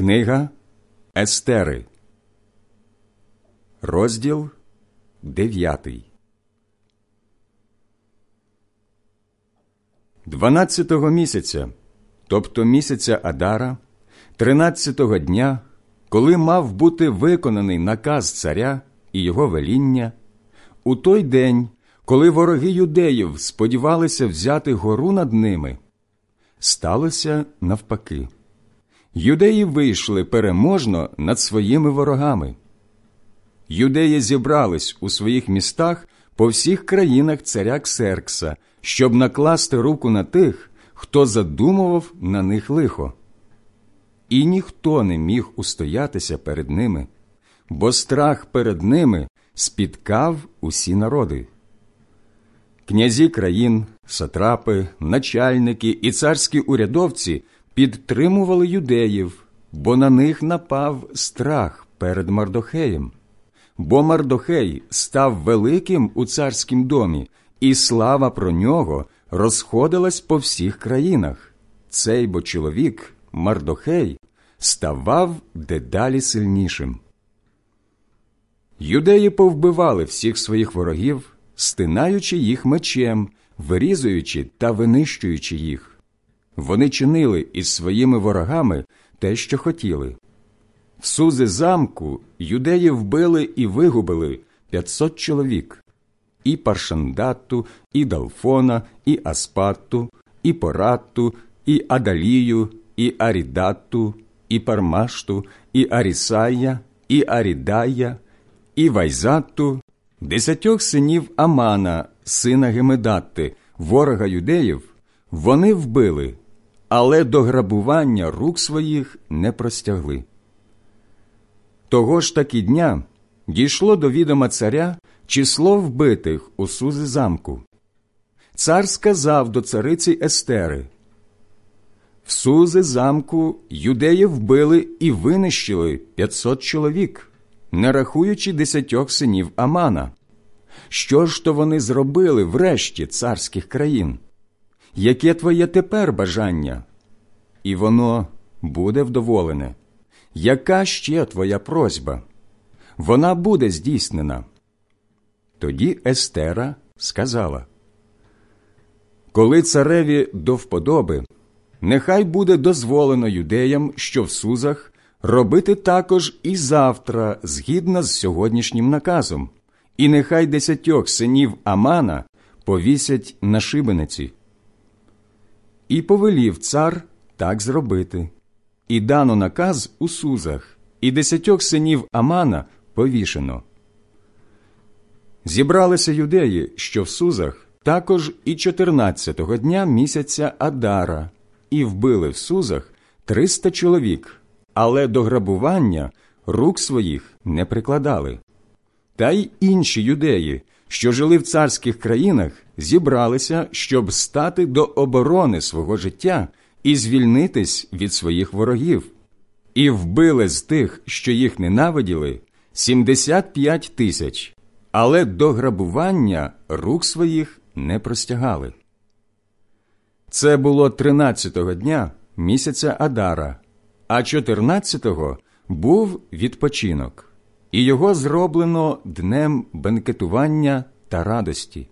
Книга Естери, розділ дев'ятий. Дванадцятого місяця, тобто місяця Адара, тринадцятого дня, коли мав бути виконаний наказ царя і його веління, у той день, коли вороги юдеїв сподівалися взяти гору над ними, сталося навпаки. Юдеї вийшли переможно над своїми ворогами. Юдеї зібрались у своїх містах по всіх країнах царя Ксеркса, щоб накласти руку на тих, хто задумував на них лихо. І ніхто не міг устоятися перед ними, бо страх перед ними спіткав усі народи. Князі країн, сатрапи, начальники і царські урядовці підтримували юдеїв, бо на них напав страх перед Мардохеєм. Бо Мардохей став великим у царськім домі, і слава про нього розходилась по всіх країнах. Цей бо чоловік, Мардохей, ставав дедалі сильнішим. Юдеї повбивали всіх своїх ворогів, стинаючи їх мечем, вирізуючи та винищуючи їх. Вони чинили із своїми ворогами те, що хотіли. В сузи замку юдеї вбили і вигубили 500 чоловік і Паршандатту, і Далфона, і Аспатту, і Поратту, і Адалію, і Арідатту, і Пармашту, і Арісая, і Арідая, і Вайзатту, десятьох синів Амана, сина Гемедатти, ворога юдеїв, вони вбили, але до грабування рук своїх не простягли. Того ж таки дня дійшло до відома царя число вбитих у сузи замку. Цар сказав до цариці Естери В сузи замку юдеї вбили і винищили 500 чоловік, не рахуючи десятьох синів Амана. Що ж то вони зробили врешті царських країн? Яке твоє тепер бажання? І воно буде вдоволене. Яка ще твоя просьба? Вона буде здійснена. Тоді Естера сказала Коли цареві до вподоби, нехай буде дозволено юдеям, що в Сузах, робити також і завтра, згідно з сьогоднішнім наказом, і нехай десятьох синів Амана повісять на шибениці. І повелів цар так зробити. І дано наказ у Сузах, і десятьох синів Амана повішено. Зібралися юдеї, що в Сузах, також і 14-го дня місяця Адара, і вбили в Сузах триста чоловік, але до грабування рук своїх не прикладали. Та й інші юдеї, що жили в царських країнах, зібралися, щоб стати до оборони свого життя і звільнитись від своїх ворогів, і вбили з тих, що їх ненавиділи, 75 тисяч, але до грабування рук своїх не простягали. Це було 13-го дня місяця Адара, а 14-го був відпочинок, і його зроблено днем бенкетування та радості.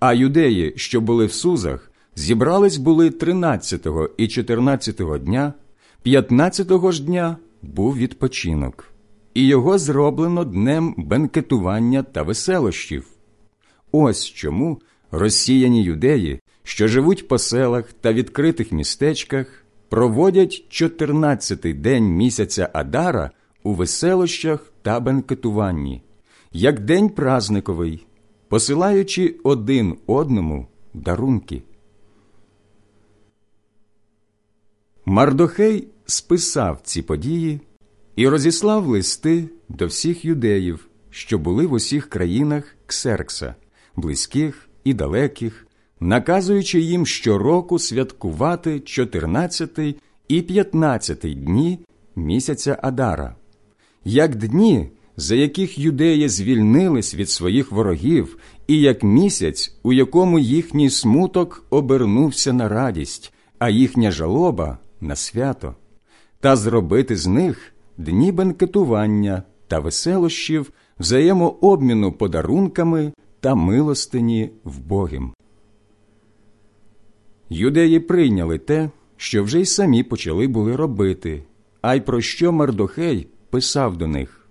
А юдеї, що були в Сузах, зібрались були 13-го і 14-го дня, 15-го ж дня був відпочинок, і його зроблено днем бенкетування та веселощів. Ось чому розсіяні юдеї, що живуть по селах та відкритих містечках, проводять 14-й день місяця Адара у веселощах та бенкетуванні, як день празниковий, посилаючи один одному дарунки. Мардохей списав ці події і розіслав листи до всіх юдеїв, що були в усіх країнах Ксеркса, близьких і далеких, наказуючи їм щороку святкувати 14 і 15 дні місяця Адара, як дні, за яких юдеї звільнились від своїх ворогів, і як місяць, у якому їхній смуток обернувся на радість, а їхня жалоба на свято. та зробити з них дні бенкетування та веселощів, взаємообміну подарунками та милостині в Богім. Юдеї прийняли те, що вже й самі почали були робити, а й про що Мардохей писав до них.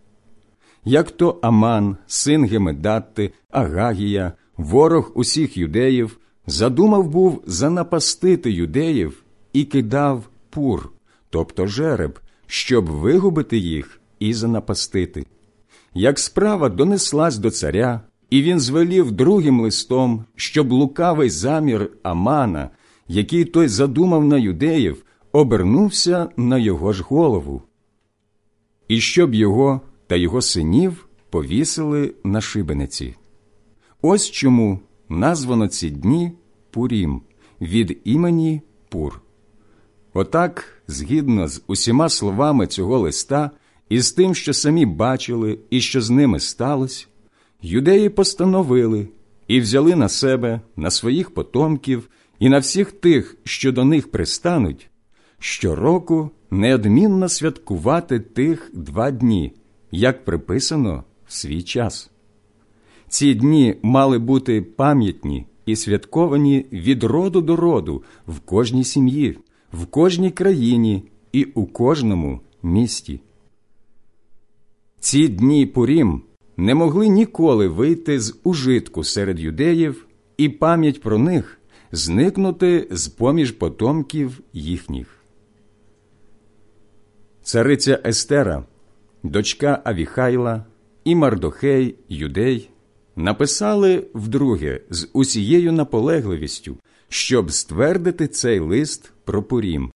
Як то Аман, син Гемедатти, Агагія, ворог усіх юдеїв, задумав був занапастити юдеїв і кидав пур, тобто жереб, щоб вигубити їх і занапастити. Як справа донеслась до царя, і він звелів другим листом, щоб лукавий замір Амана, який той задумав на юдеїв, обернувся на його ж голову, і щоб його та його синів повісили на шибениці. Ось чому названо ці дні Пурім від імені Пур. Отак, згідно з усіма словами цього листа і з тим, що самі бачили і що з ними сталося, юдеї постановили і взяли на себе, на своїх потомків і на всіх тих, що до них пристануть, щороку неодмінно святкувати тих два дні, як приписано в свій час. Ці дні мали бути пам'ятні і святковані від роду до роду в кожній сім'ї, в кожній країні і у кожному місті. Ці дні Пурім не могли ніколи вийти з ужитку серед юдеїв, і пам'ять про них зникнути з поміж потомків їхніх. Цариця Естера, дочка Авіхайла і Мардохей, юдей, написали вдруге з усією наполегливістю, щоб ствердити цей лист про Пурім.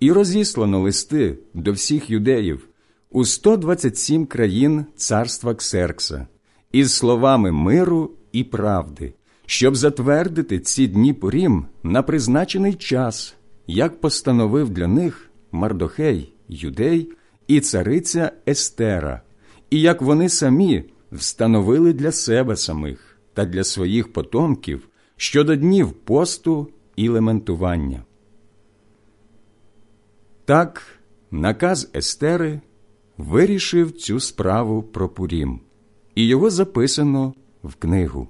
І розіслано листи до всіх юдеїв у 127 країн царства Ксеркса із словами миру і правди, щоб затвердити ці дні Пурім на призначений час, як постановив для них Мардохей, юдей і цариця Естера, і як вони самі встановили для себе самих та для своїх потомків щодо днів посту і лементування. Так, наказ Естери вирішив цю справу про Пурім, і його записано в книгу.